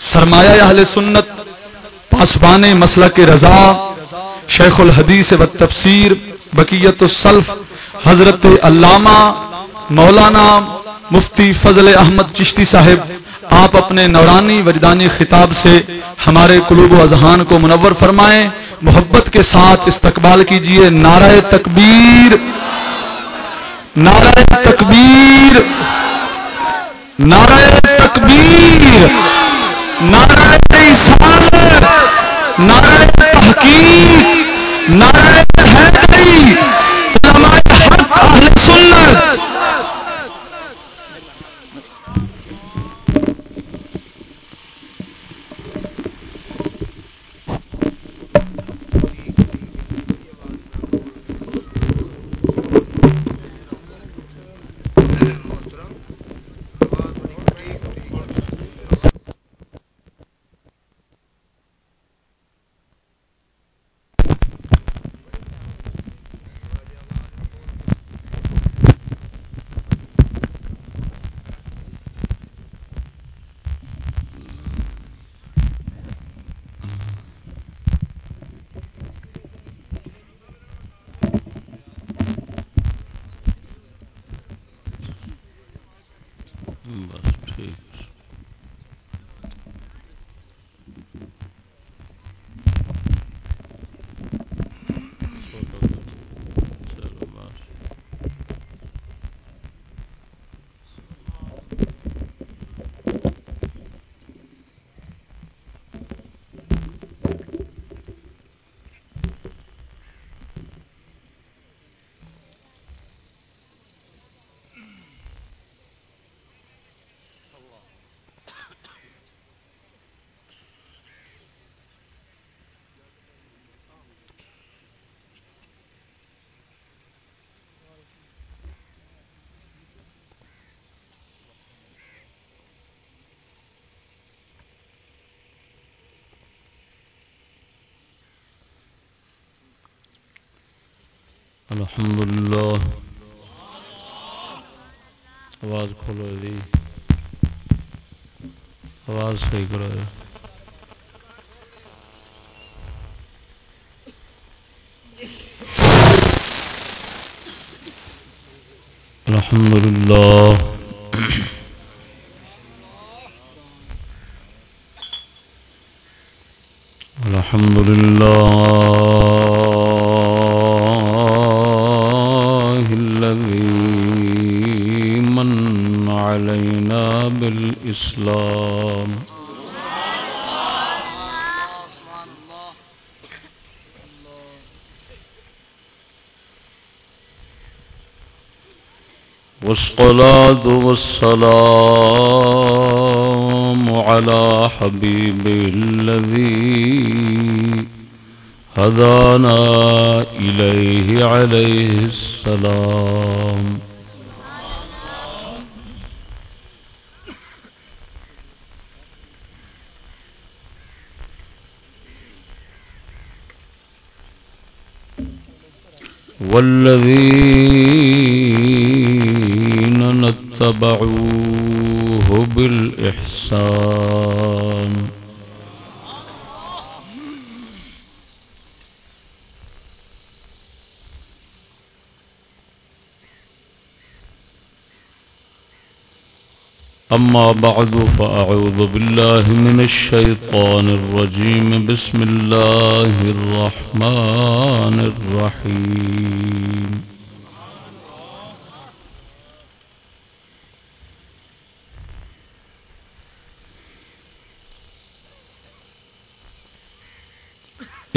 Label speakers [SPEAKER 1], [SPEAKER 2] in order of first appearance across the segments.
[SPEAKER 1] سرمایہ اہل سنت، پاسبان مسلح کے رضا، شیخ الحدیث و تفسیر بقیت السلف، حضرت علامہ مولانا مفتی فضل احمد چشتی صاحب، آپ اپنے نورانی وجدانی خطاب سے ہمارے قلوب و اذہان کو منور فرمائیں۔ محبت کے ساتھ استقبال کیجیے نعرہ تکبیر۔ نعرہ تکبیر۔ نعرہ تکبیر۔ نعرہ نعرہ تحقیق نعرہ حیدری علماء حق اہل الحمد لله آواز کھولو جی آواز صحیح کرو الحمد لله والصلاة والسلام على حبيب الذي هدانا إليه عليه السلام. والذين نتبعوه بالإحسان. أما بعد فأعوذ بالله من الشيطان الرجيم. بسم الله الرحمن الرحيم.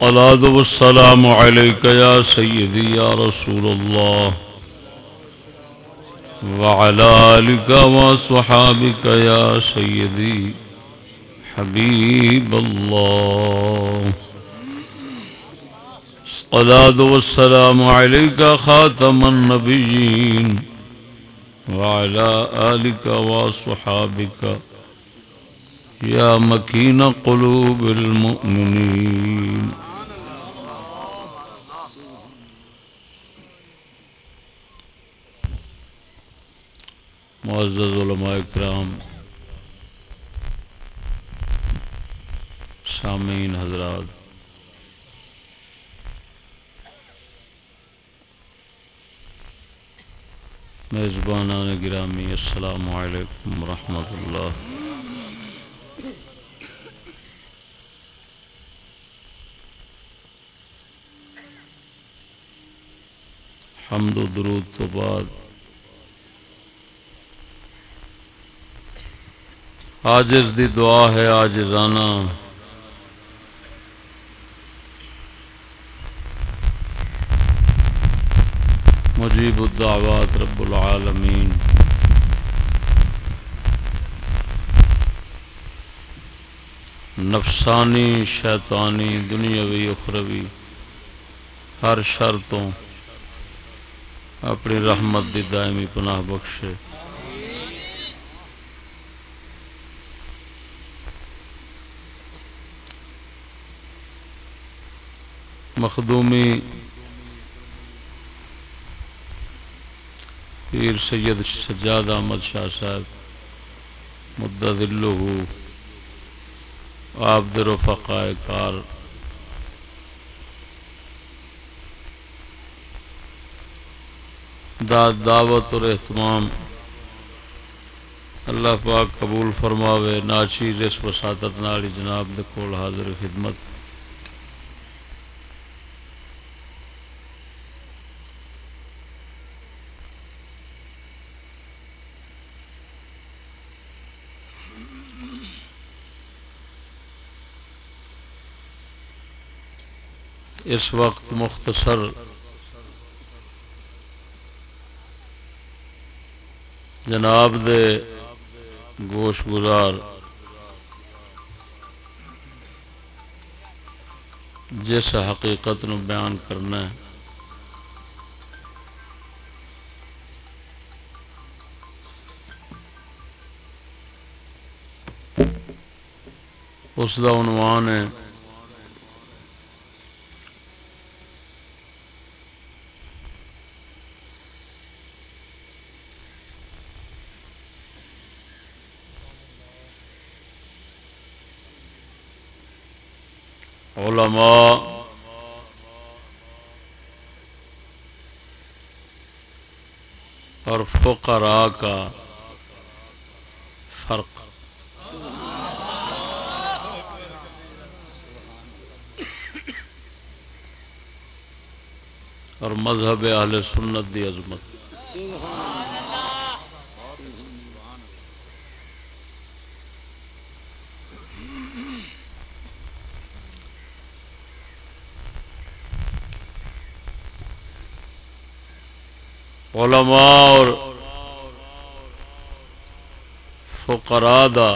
[SPEAKER 1] صلاة والسلام عليك يا سيدي يا رسول الله وعلى آلك وصحابك يا سيدي حبيب الله صلاة والسلام عليك خاتم النبيين وعلى آلك وصحابك يا مكين قلوب المؤمنين. معزز علماء کرام، سامعین حضرات میزبان گرامی، السلام علیکم ورحمۃ اللہ. حمد و درود تو بعد۔ آجز دی دعا ہے آجزانہ مجیب الدعوات رب العالمین۔ نفسانی، شیطانی، دنیاوی، اخروی، ہر شر تو۔ اپنی رحمت دی دائمی پناہ بخشے۔ مخدومی پیر سید سجاد احمد شاہ صاحب مدہ دلو آپ در فقائے کار۔ داد دعوت اور اہتمام اللہ پاک قبول فرماوے ناچی رس وساطت نالی جناب دے کول حاضر خدمت۔ اس وقت مختصر جناب دے گوش گزار۔ جس حقیقت نو بیان کرنا ہے۔ اس کا عنوان ہے۔ علماء اور فقراء کا فرق۔ اور مذہب اہل سنت دی عظمت۔ علماء اور فقراء دا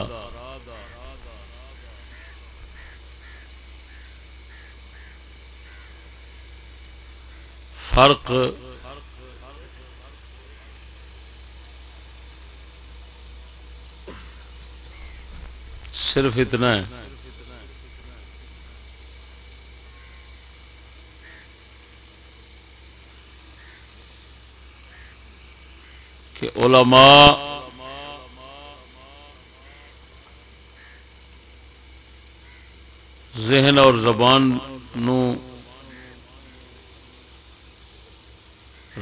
[SPEAKER 1] فرق صرف اتنا ہے کہ علماء ذہن اور زبان نو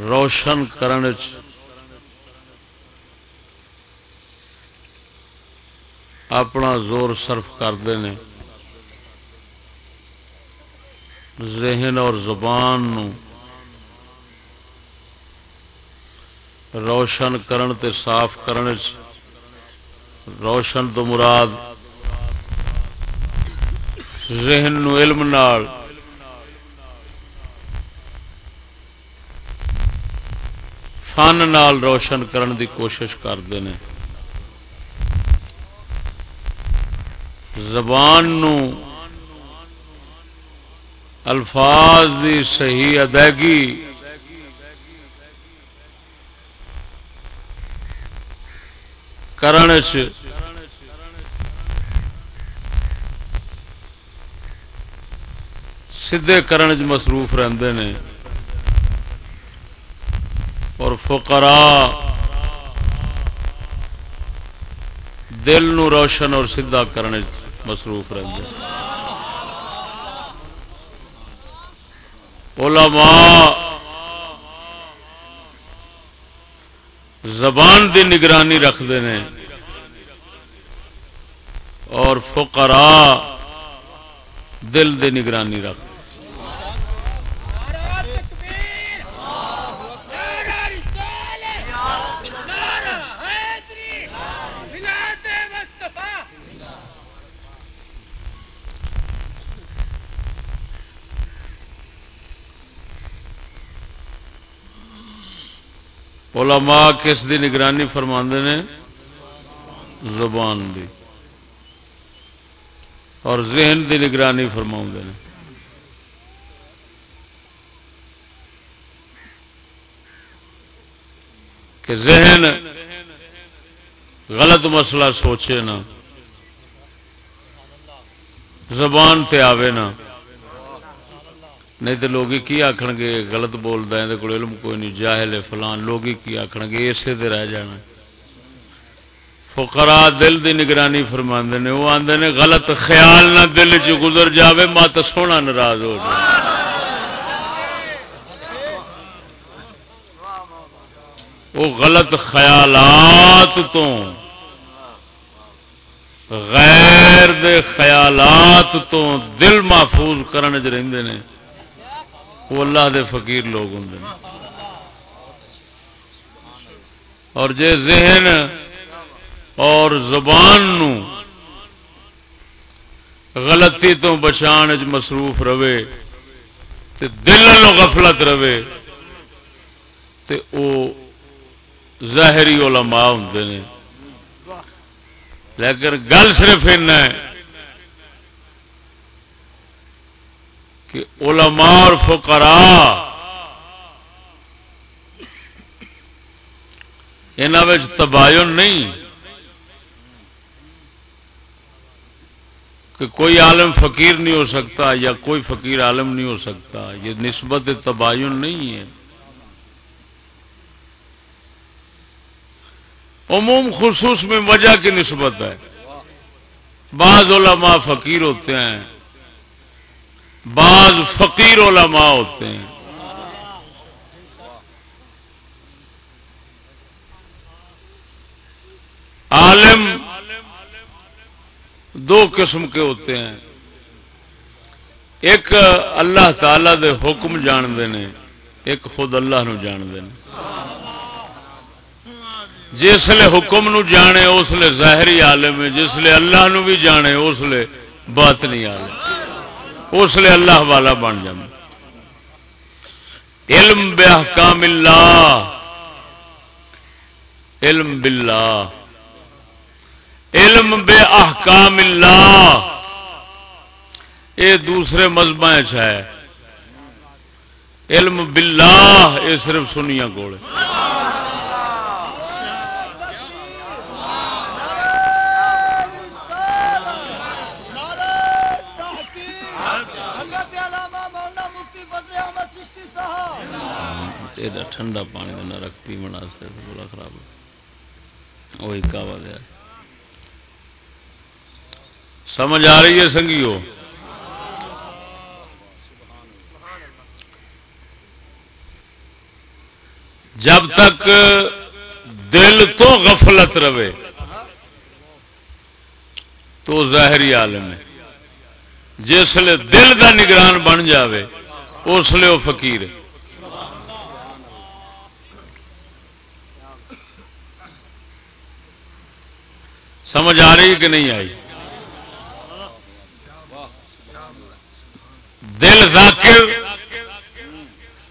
[SPEAKER 1] روشن کرنے اپنا زور صرف کرتے ہیں ذہن اور زبان نو روشن کرن تے صاف کرنے روشن تو مراد ذہن نو علم نال۔ فن نال روشن کرن دی کوشش کرتے ہیں۔ زبان نو الفاظ دی صحیح ادائیگی کرنے سدھے کرنے مصروف رہتے ہیں اور فقراء دل نو روشن اور سیدھا کرنے مصروف رہتے علماء زبان دی نگرانی رکھتے ہیں۔ اور فقراء دل دی نگرانی رکھتے علماء کس دی نگرانی فرما نے؟ زبان دی۔ اور ذہن دی نگرانی فرما نے۔ کہ ذہن غلط مسئلہ سوچے نا، زبان تے آوے نا۔ نہیں تو لوگ کی آخ گے گلت بولتا ہے کو علم کوئی نہیں، جاہل ہے فلان، لوگ کی آخ گے؟ اسے دے رہ جانا فقرا دل دی نگرانی فرما نے وہ آدھے نے غلط خیال نہ دل چ گزر جاوے، مت سونا ناراض ہو جائے وہ غلط خیالات تو، غیر دے خیالات تو دل محفوظ کرنے چ رہتے ہیں وہ اللہ دے فقیر لوگ ہوں اور جے ذہن اور زبان نو غلطی تو بچان مصروف رہے تے دل نو غفلت رہے تے او ظاہری علماء ہوں نے۔ لیکن گل صرف ہے کہ علماء اور فقراء ان تباین نہیں کہ کوئی عالم فقیر نہیں ہو سکتا یا کوئی فقیر عالم نہیں ہو سکتا، یہ نسبت تباین نہیں ہے۔ عموم خصوص میں وجہ کی نسبت ہے۔ بعض علماء فقیر ہوتے ہیں۔ بعض فقیر علماء ہوتے ہیں۔ عالم دو قسم کے ہوتے ہیں۔ ایک اللہ تعالی دے حکم جانتے ہیں، ایک خود اللہ نو جانتے ہیں۔ جسے حکم نو جانے، اس لیے ظاہری عالم ہے جسے اللہ نو بھی جانے، اس لیے بات نہیں عالم۔ اس لیے اللہ والا بن جائے علم بے احکام اللہ۔ علم باللہ۔ علم بے احکام اللہ۔ یہ دوسرے مذہب ہے۔ علم باللہ یہ صرف سنیا کو یہ ٹھنڈا پانی نہ رکھ پیمن بڑا خراب وہی کہوا دیا سمجھ آ رہی ہے سنگیو جب تک دل تو غفلت رہے تو ظاہری عالم ہے جسے دل دا نگران بن جاوے اس لیے وہ فقیر ہے سمجھ آ رہی کہ نہیں آئی؟ دل ذاکر،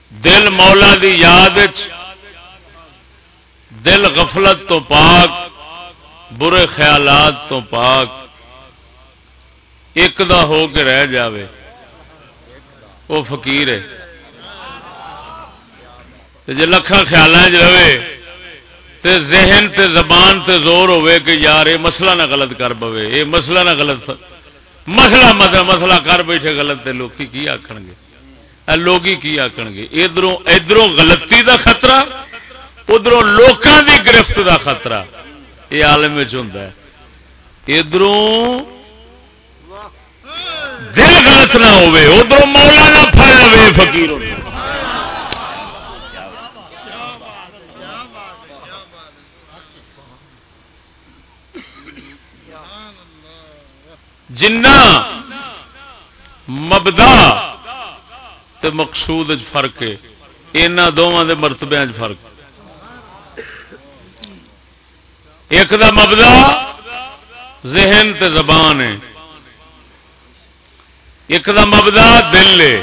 [SPEAKER 1] دل مولا دی یاد دل غفلت تو پاک، برے خیالات تو پاک، ایک دا ہو کے رہ جاوے۔ وہ فقیر ہے۔ جی لکھان خیال رہے تے ذہن تے زبان تے زور ہوے کہ یار یہ مسئلہ نہ غلط کر پوے، یہ مسئلہ نہ غلط مسئلہ مطلب مسئلہ کر بیٹھے غلط تے لوگ کی آخر گے؟ لوگ کی آخر گے؟ ادھر ادھر غلطی دا خطرہ ادھر لوگوں دی گرفت دا خطرہ۔ یہ عالم ہوں ادھر دل غلط نہ ہوے ادھر مولا نہ پڑ لے فکیر جنا مبدا تے مقصود فرق ہے یہاں دونوں کے مرتبے فرق ایک دا مبدا ذہن تے زبان ہے ایک دا مبدا دل ہے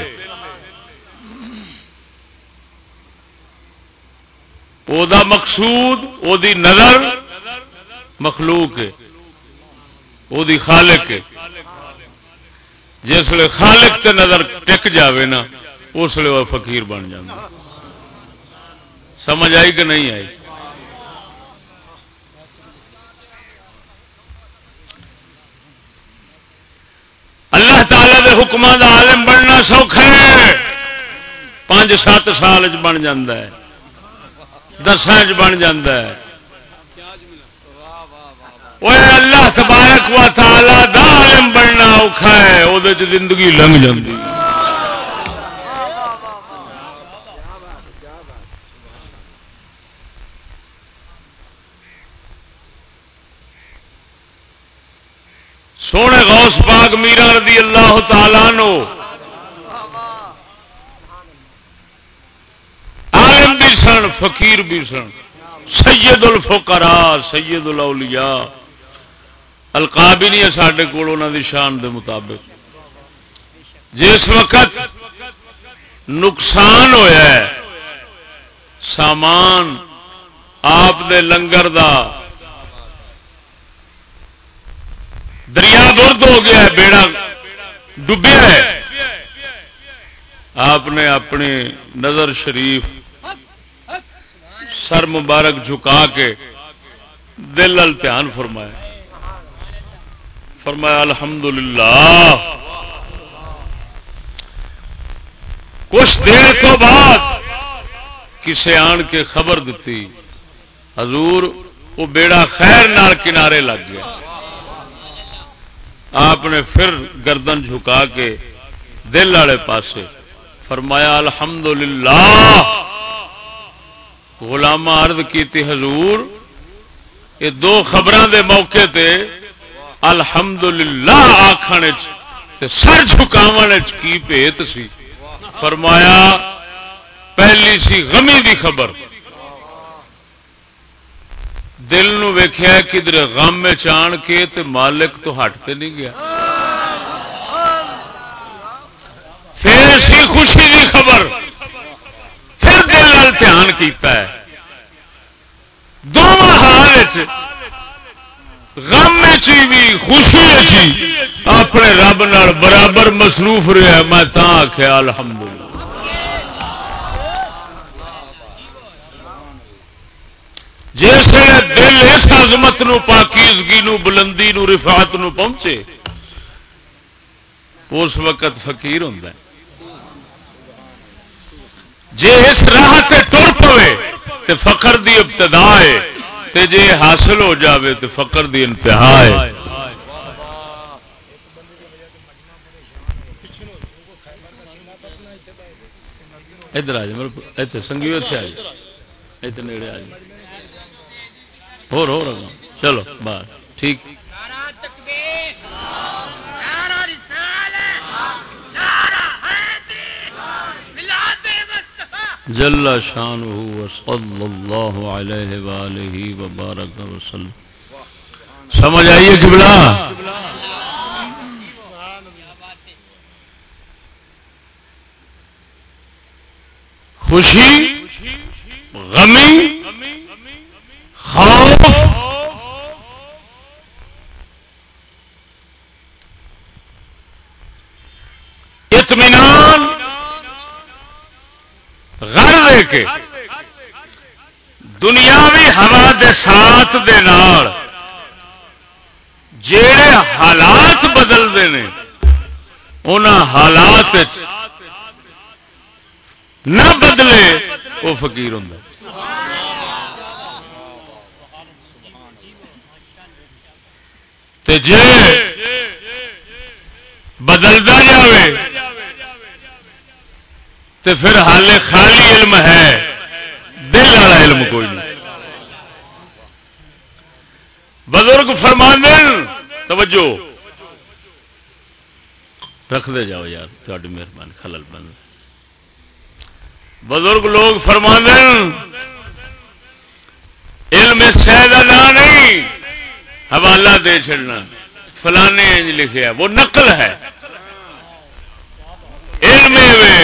[SPEAKER 1] او دا مقصود او دی نظر مخلوق ہے او دی خالق جس ویل خالق تے نظر ٹک جاوے نا اس لیے وہ فقیر بن جائے سمجھ آئی کہ نہیں آئی اللہ تعالی دے حکمان دا عالم بننا سوکھا ہے پانچ سات سال چ بن ہے دسان بن ہے اللہ تبارک و تعالی دا عالم بننا اوکھا ہے وہ زندگی لنگ جاتی سونے غوث پاک میرا رضی اللہ تعالی نو عالم بھی سن، فقیر بھی سن۔ سید الفقراء سید الاولیاء القاب ہی نہیں ہے سارے کول شان دے مطابق۔ جس وقت نقصان ہویا ہے، سامان آپ دے لنگر دا دریا برد ہو گیا ہے، بیڑا ڈبیا ہے۔ آپ نے اپنی نظر شریف سر مبارک جھکا کے دل دھیان فرمایا۔ فرمایا، الحمدللہ۔ کچھ دیر تو بعد کسے آن کے خبر دیتی حضور، وہ بیڑا خیر نال کنارے لگ گیا۔ آپ نے پھر گردن جھکا کے دل والے پاسے فرمایا، الحمدللہ۔ غلامہ عرض کیتی، حضور، یہ دو خبروں دے موقع تے الحمدللہ آخر سر جھکاو کی پیت سی؟ فرمایا، پہلی سی غمی دی خبر۔ دل ویخیا کدھر غم چان کے تے مالک تو ہٹتے نہیں گیا۔ پھر سی خوشی دی خبر۔ پھر دل دھیان کیتا ہے۔ دونوں حال غم چی جی بھی، خوشی چی جی۔ اپنے رب نال برابر مصروف رہا میں تا آخیا الحمد جس دل اس عظمت نو، پاکیزگی نو، بلندی نو رفاعت نو پہنچے، اس وقت فقیر ہوں جی اس راہ ٹر پوے تو فخر دی ابتدا ہے تے جے حاصل ہو جاوے تو فقر دی انتہا ہے۔ ادھر آ جائے سنگیو اتنے آ نیڑے آ جائے ہو رہا چلو، بس۔ ٹھیک۔ جل شان صلی اللہ علیہ وآلہ وبارک وسلم۔ سمجھ آئیے کبلا خوشی، غمی، خوف، اطمینان غر دے کے۔ دنیاوی ہوا دے ساتھ دے نال جڑے حالات بدلتے ہیں ان حالات نہ بدلے، وہ فقیر ہوں جی بدلتا جائے تو پھر حال خالی علم ہے۔ دل والا علم کوئی نہیں۔ بزرگ فرمان توجہ۔ رکھ دے جاؤ یار تھوڑی مہربانی، خلل بند۔ بزرگ لوگ فرمان علم شہ نام نہیں، حوالہ دے چڑنا فلانے انج لکھا وہ نقل ہے۔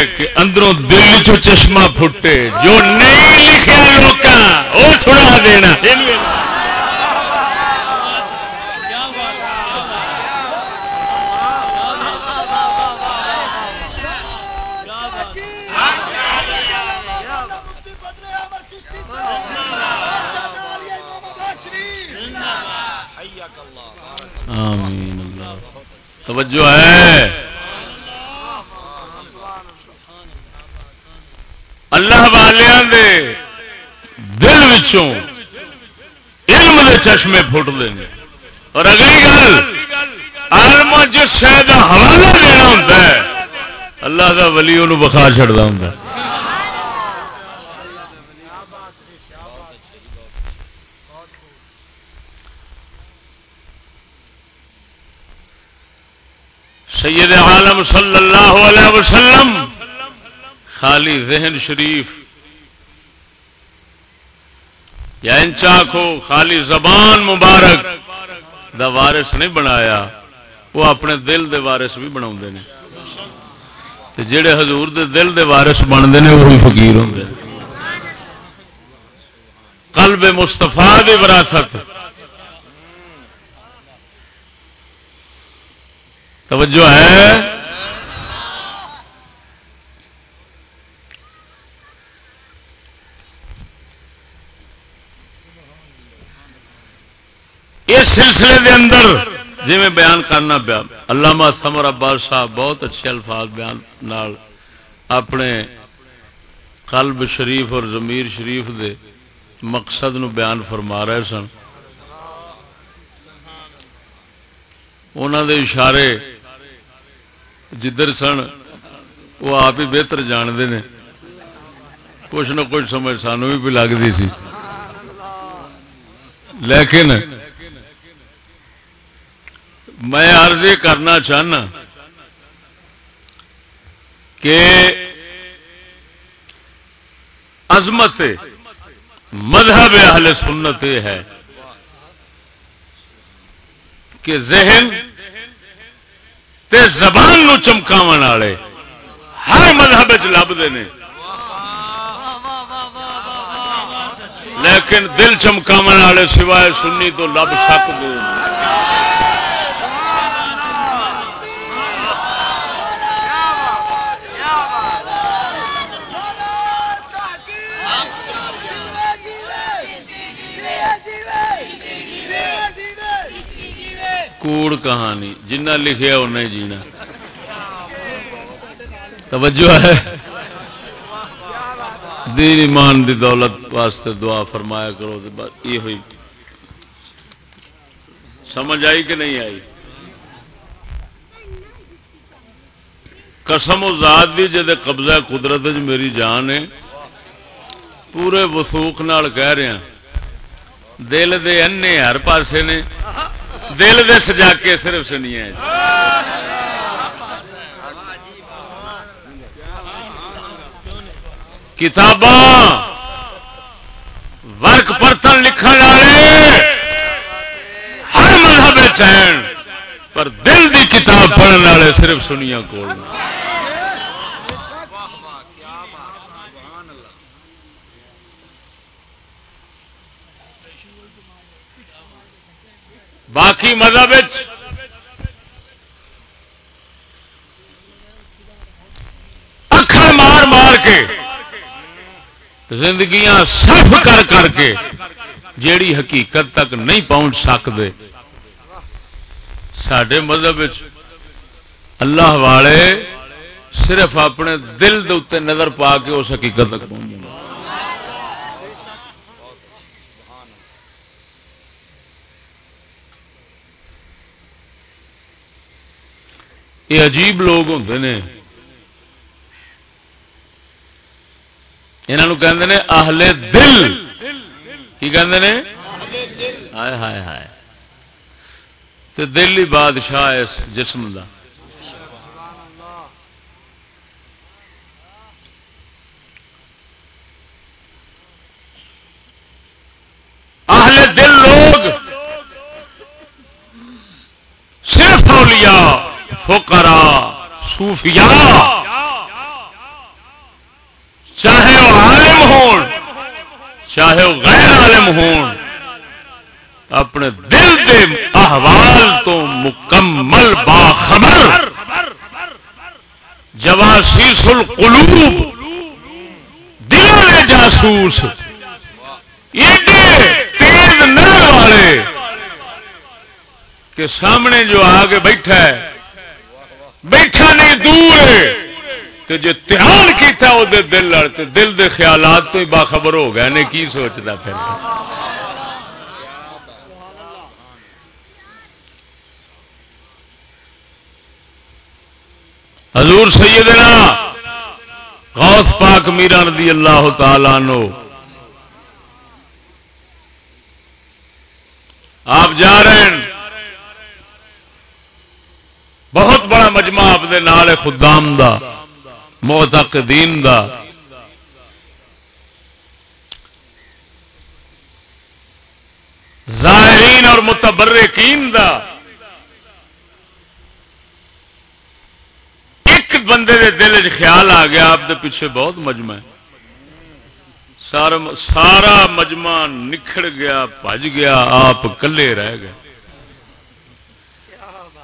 [SPEAKER 1] کہ اندروں دل چو چشمہ پھٹے، جو نہیں لکھا لوگ وہ سنا دینا۔ توجہ ہے۔ والوں دے دل وچوں علم دے چشمے فٹتے ہیں اور اگلی گل آلم جس شہر کا حوالہ دینا ہوتا ہے اللہ کا ولی وہ بخا چڑھتا ہوں سید عالم صلی اللہ علیہ وسلم، خالی ذہن شریف یا ان کو خالی زبان مبارک دا وارث نہیں بنایا، وہ اپنے دل دے وارث بھی بنا جڑے حضور دے دل دے وارث بنتے ہیں وہی فقیر ہوں قلب مستفا دی وراثت۔ توجہ ہے؟ اس سلسلے دے اندر جی میں بیان کرنا پیا، علامہ سمر عباس صاحب بہت اچھے الفاظ بیان نال اپنے قلب شریف اور ضمیر شریف دے مقصد نو بیان فرما رہے سن۔ انہوں دے اشارے جدھر سن، وہ آپ ہی بہتر جانتے ہیں کچھ نہ کچھ سمجھ سانو بھی لگتی سی۔ لیکن میں عرض کرنا چاہنا کہ عظمت مذہب اہل سنت ہے کہ ذہن تے زبان نو چمکاو والے ہر مذہب لبتے ہیں لیکن دل چمکاو والے سوائے سنی تو لب سکتے کوڑ کہانی، جنہ لکھیا انہیں جینا۔ توجہ ہے۔ دین ایمان دی دولت واسطے دعا فرمایا کرو یہ ہوئی۔ سمجھ آئی کہ نہیں آئی؟ قسم و ذات بھی جی قبضہ قدرت میری جان ہے، پورے وسوخ کہہ رہے ہیں۔ دل دے انے ہر پاسے نے۔ دل دے سجا کے صرف سنیا کتاباں ورک پرتن لکھن والے ہر مذہب چین، پر دل دی کتاب پڑھنے والے صرف سنیا کول۔ باقی مذہب اکھر مار مار کے زندگیاں صرف کر کر کے جیڑی حقیقت تک نہیں پہنچ سکتے سڈے مذہب اللہ والے صرف اپنے دل دے نظر پا کے اس حقیقت تک پہنچ یہ عجیب لوگ ہوں نے۔ یہاں کہ آہلے دل۔ کی کہ ہائے ہائے ہائے۔ تو دل ہی بادشاہ اس جسم کا آہلے دل لوگ صرف اولیاء۔ فقراء صوفیاء۔ چاہے وہ عالم ہون، چاہے وہ غیر عالم ہون، اپنے دل دے احوال تو مکمل باخبر۔ جواسیس القلوب، دلوں نے جاسوس۔ تیز نر والے کہ سامنے جو آگے بیٹھا ہے بیٹھا نہیں دور جی دھیان کیا وہ دل دل دے خیالات تو ہی باخبر ہو گئے نے، کی سوچتا پھر؟ حضور سیدنا غوث پاک میرا رضی اللہ تعالی نو آپ جا رہے ہیں بہت بڑا مجمع آپ خدام دا، معتقدین دا۔ زائرین اور متبرکین دا۔ ایک بندے دے دل خیال آ گیا، آپ دے پیچھے بہت مجمع ہے۔ سارا سارا مجمع نکھڑ گیا، بج گیا، آپ کلے رہ گئے۔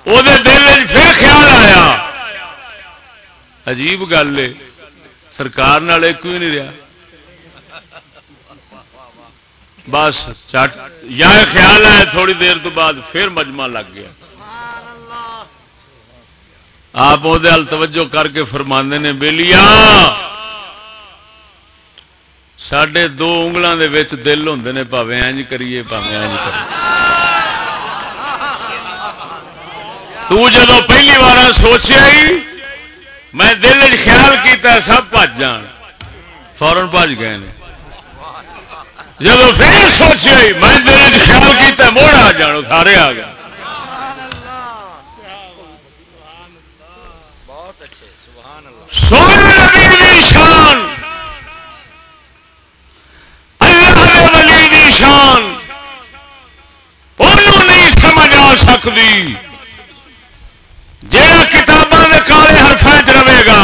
[SPEAKER 1] وہ دل پھر خیال آیا۔ عجیب گل ہے۔ سرکار ایک بھی نہیں رہا۔ بس چٹ، یا خیال آیا تھوڑی دیر تو بعد پھر مجمع لگ گیا۔ آپ وہ توجہ کر کے فرمانے نے بےلیا سڈے دو انگلوں کے دل ہوں نے پاوے اینج کریے پاوے اینج کریے۔ تو جب پہلی بار سوچیا ہی میں دل خیال کیتا سب بج جان۔ فورن بج گئے جب پھر سوچیا ہی میں دل خیال کیتا موڑ آ جان، سارے آ گئے۔ شان اللہ۔ شان۔ نہیں سمجھ آ سکتی۔ جہاں گا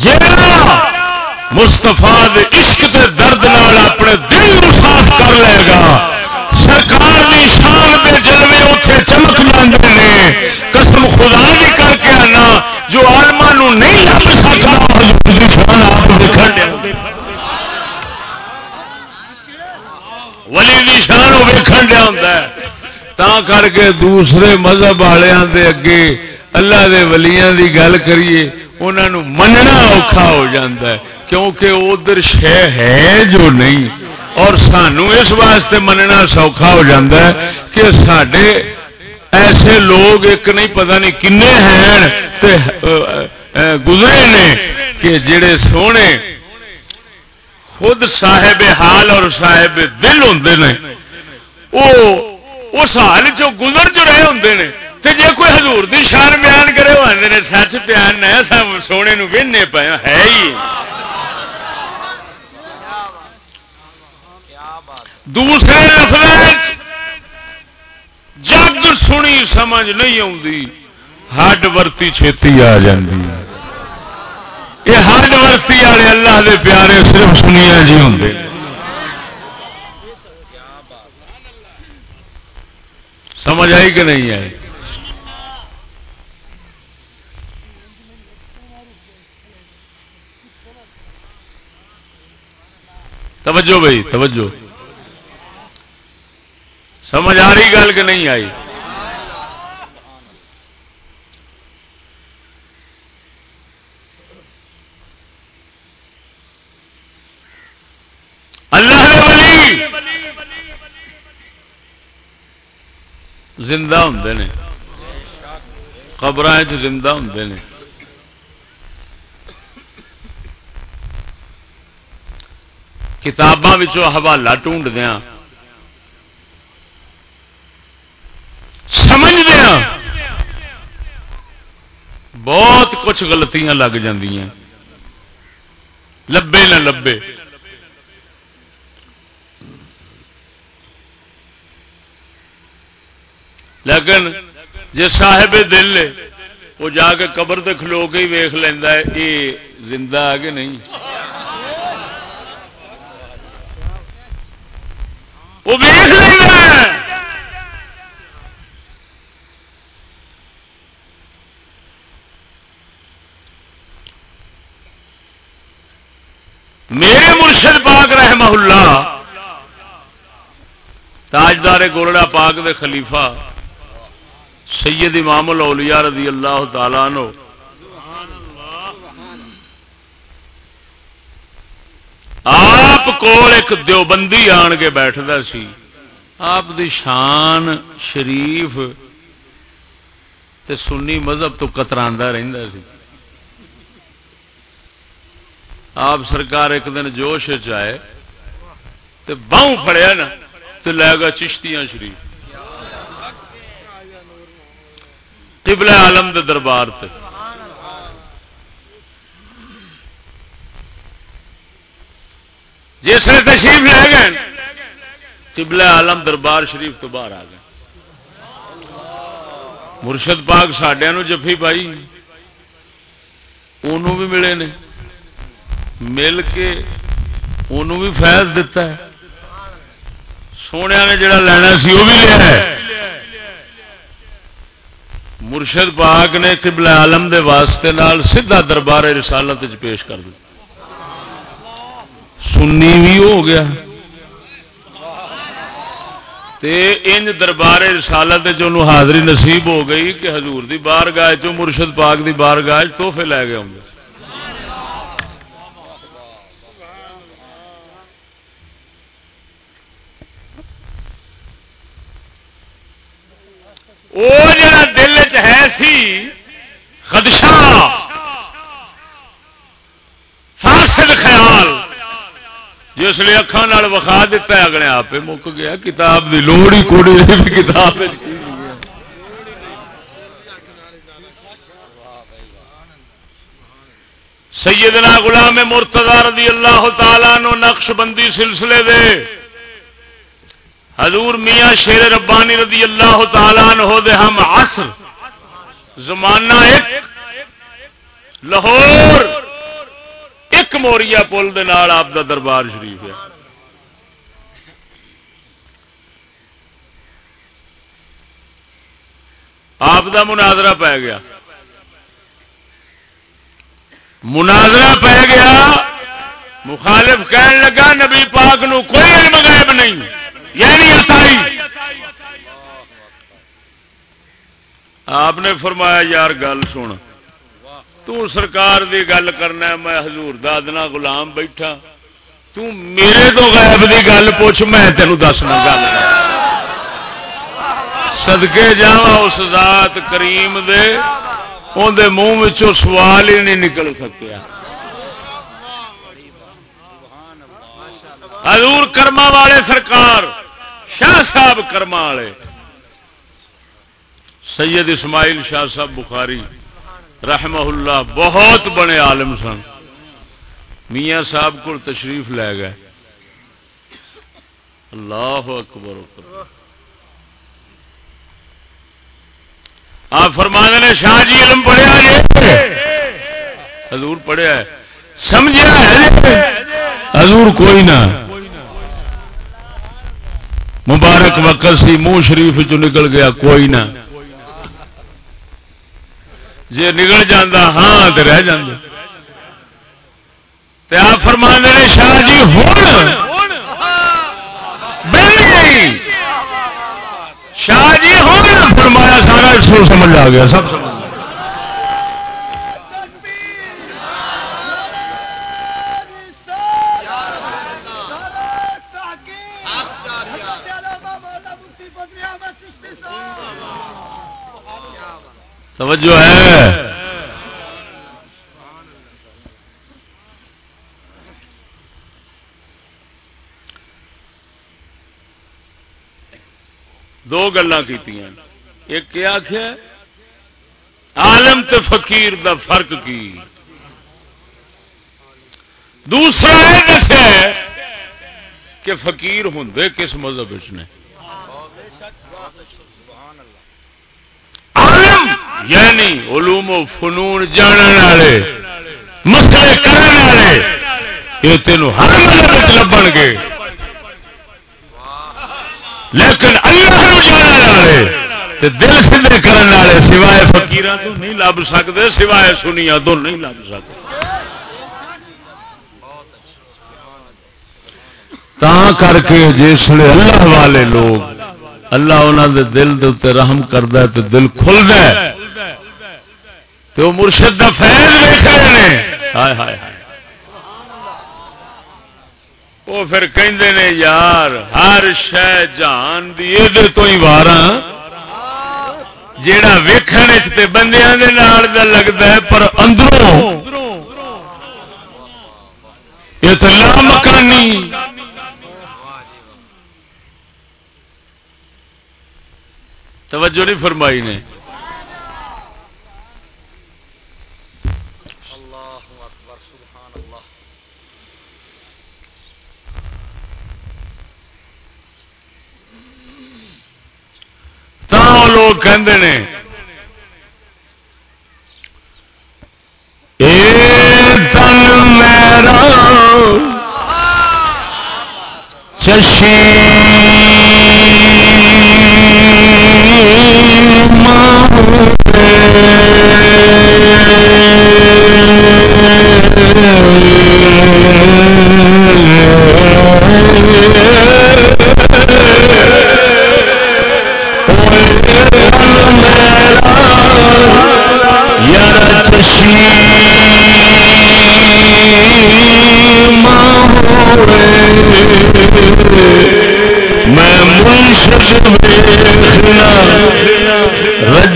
[SPEAKER 1] جہاں مستفا عشق کے درد نال اپنے دل صاف کر لے گا۔ سرکار کی شان کے جلوے اتنے چمک جاتے ہیں قسم خدا بھی کر کے آنا، جو آلما نہیں لب سکتا شان آپ ولی شان وہ ویکن دیا ہوتا ہے۔ تا کر کے دوسرے مذہب والوں دے اگے اللہ دے ولیاں دی گل کریے انہوں مننا اوکھا ہو جاتا ہے، کیونکہ ادھر شہ ہے جو نہیں۔ اور سانو اس واسطے مننا سوکھا ہو جاتا ہے کہ سڈے ایسے لوگ ایک نہیں، پتہ نہیں کنے ہیں گزرے نے کہ جڑے سونے خود صاحب حال اور صاحب دل ہوں وہ اس حال چ گزر جو رہے ہوں نے جی کوئی حضور دی شان بیان کرے، وہ آتے سچ بیان ہے سونے وہنے پے ہاں، ہے ہی۔ دوسرے لفظ جگ سنی سمجھ نہیں آتی ہڈ ورتی چھتی آ جاتی یہ ہڈ ورتی والے اللہ دے پیارے صرف سنیا جی ہوں سمجھ آئی کہ نہیں آئی؟ توجہ بھائی، توجہ۔ سمجھ آ رہی گل کہ نہیں آئی اللہ ولی زندہ ہوں نے۔ خبر زندہ ہوں نے۔ کتاباں حوالہ ٹونڈ دیا ہاں۔ سمجھ دیا ہاں۔ بہت کچھ غلطیاں لگ لبے نہ لبے۔ لیکن جی صاحب دل وہ جا کے قبر تے کھلو کے ہی ویخ لینا یہ زندہ ہے کہ نہیں؟ وہ ویخ لینا میرے مرشد پاک رحمہ اللہ، تاجدار گولڑا پاک دے خلیفہ سید امام الاولیاء رضی اللہ تعالیٰ نو آپ کول ایک دیوبندی آن کے بیٹھتا سی۔ آپ دی شان شریف تے سنی مذہب تو کترا رہتا سی۔ آپ سرکار ایک دن جوش چائے تو باہوں فڑیا نا تو لے گا چشتیاں شریف۔ قبل عالم دے دربار سے جس نے تشریف لے گئے قبل عالم دربار شریف تو باہر آ گئے۔ مرشد پاک سڈیا جفی پائی انہوں بھی ملے نے۔ مل کے انہوں بھی فیض دتا ہے۔ سونے نے جڑا لینا سی وہ بھی لیا ہے۔ مرشد پاک نے قبل عالم دے واسطے نال سیدھا دربار رسالت پیش کر دیا سنی بھی ہو گیا۔ تے دربار رسالت حاضری نصیب ہو گئی کہ حضور دی بار گاہ مرشد پاک دی بار گاہ توحفے لے گئے ہوں گے۔ وہ جڑا دل خدشہ فاسد خیال جس لیے اکھان وکھا دیتا ہے، اگلے آپ مک گیا، کتاب کی لوڑ ہی کوڑی کتاب سیدنا غلام مرتضی رضی اللہ تعالی نو نقش بندی سلسلے دے۔ حضور میاں شیر ربانی رضی اللہ تعالیٰ عنہ دے ہم عصر زمانہ ایک، لاہور، ایک موریا پل دے نال آپ دا دربار شریف ہے۔ آپ دا مناظرہ پی گیا۔ مناظرہ پی گیا، مخالف کہن لگا، نبی پاک نو کوئی علم غائب نہیں یعنی آپ نے فرمایا، یار گل سن، تو سرکار دی گل کرنا میں حضور دادنا غلام بیٹھا۔ تو میرے تو غیب دی گل پوچھ، میں تینوں دسنا گل سدکے جا اس ذات کریم دے اندر منہ سوال ہی نہیں نکل سکیا۔ حضور کرما والے سرکار، شاہ صاحب کرما والے۔ سید اسماعیل شاہ صاحب بخاری رحمہ اللہ بہت بڑے عالم سن۔ میاں صاحب کو تشریف لے گئے۔ اللہ اکبر۔ آپ فرمانے نے شاہ جی علم پڑھیا جی۔ حضور پڑھیا ہے۔ سمجھا ہے جی۔ حضور کوئی نہ۔ مبارک وقت سی، منہ شریف چ نکل گیا، کوئی نہ۔ جی نکل جانا ہاں تو رہ آپ فرما نے شاہ جی ہوں شاہ جی ہوں فرمایا سارا سو سمجھ آ گیا۔ سب سمجھ۔ توجہ ہے۔ دو گلا کی ایک کیا آخیا عالم تے فقیر دا فرق کی؟ دوسرا یہ دسیا کہ فقیر ہوں کس مذہب نے؟ یعنی علوم و فنون جان والے، مسئلے کرنے والے، یہ تینوں ہر مذہب لبن گے۔ لیکن اللہ جانے والے تے دل سدھے کرنے والے سوائے فکیر تو نہیں لب سکتے، سوائے سنیا تو نہیں لب سکتے۔ تا کر کے جس اللہ والے لوگ، اللہ انہوں دے دل دے رحم کرتا تو دل کھلتا ہے۔ تو مرشد کا فیض دیکھ رہے وہ پھر کہندے یار، ہر شہ جان دی تو ہی وار ہاں۔ جا ویخنے بندیاں دے لگتا ہے، پر اندروں۔ یہ تو لامکانی۔ توجہ نہیں فرمائی نے۔ کہندے تن میرا چشی ماں رج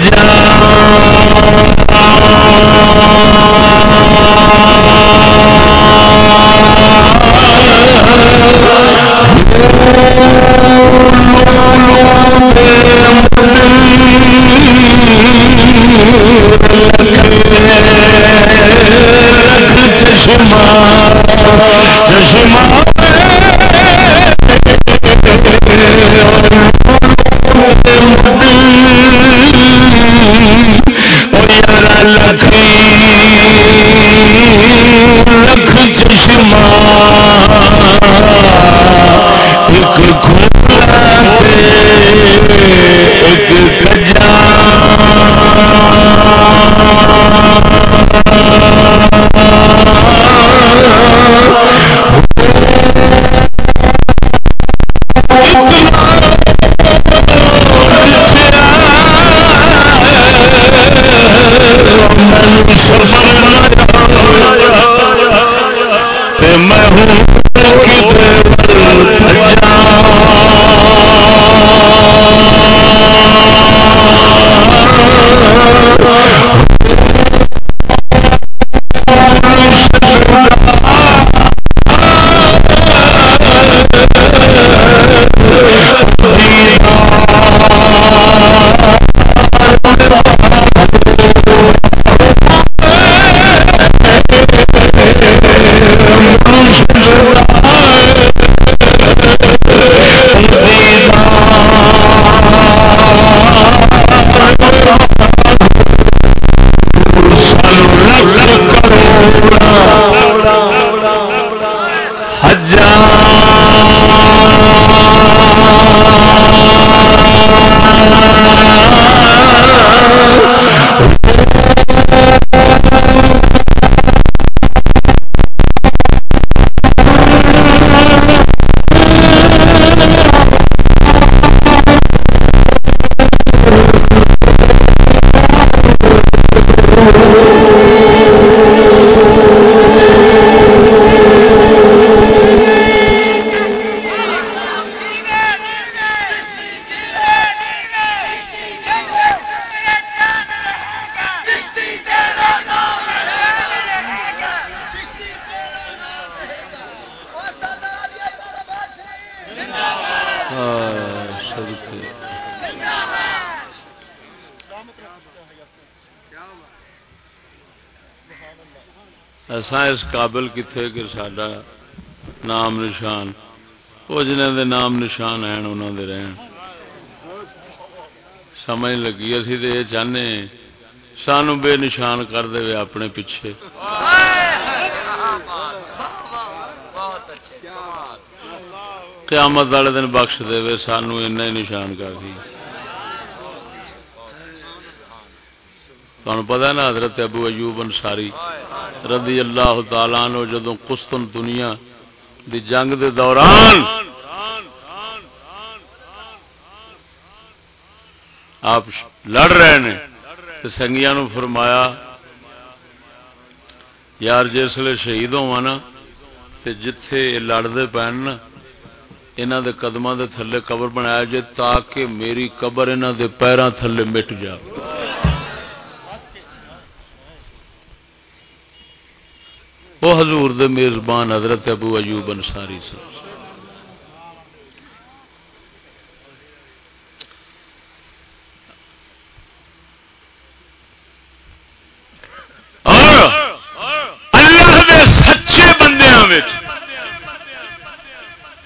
[SPEAKER 1] ایسا اس قابل کتنے کہ سڈا نام نشان وہ جنہیں دے نام نشان ہیں انہوں دے رہن سمجھ لگی اسی تو یہ چاہتے سانو بے نشان کر دے اپنے پیچھے قیامت والے دن بخش دے سانو ہی نشان کافی تمہیں پتا نا حضرت ابو ایوب انصاری رضی اللہ تعالیٰ نو جدو قسطن دنیا دی جنگ دے دوران آپ لڑ رہے ہیں تو سنگیا نو فرمایا، یار جسے شہید ہوا نا جتھے لڑتے پے نا یہاں دے قدموں دے تھلے قبر بنایا جائے تاکہ میری قبر یہاں دے پیروں تھلے مٹ جائے وہ حضور دے میزبان حضرت ابو ایوب انصاری سے اللہ دے سچے بندے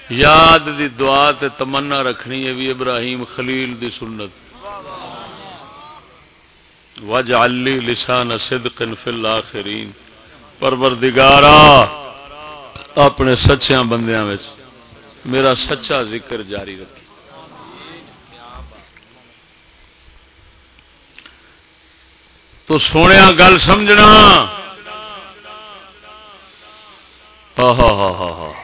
[SPEAKER 1] یاد دی دعا تے تمنا رکھنی ہے بھی ابراہیم خلیل دی سنت۔ وج علی لسان صدق فی الاخرین۔ پروردگارا، اپنے سچیا بندیاں میرا سچا ذکر جاری رکھے۔ تو سونے گل سمجھنا۔ ہاں ہاں ہاں ہاں ہاں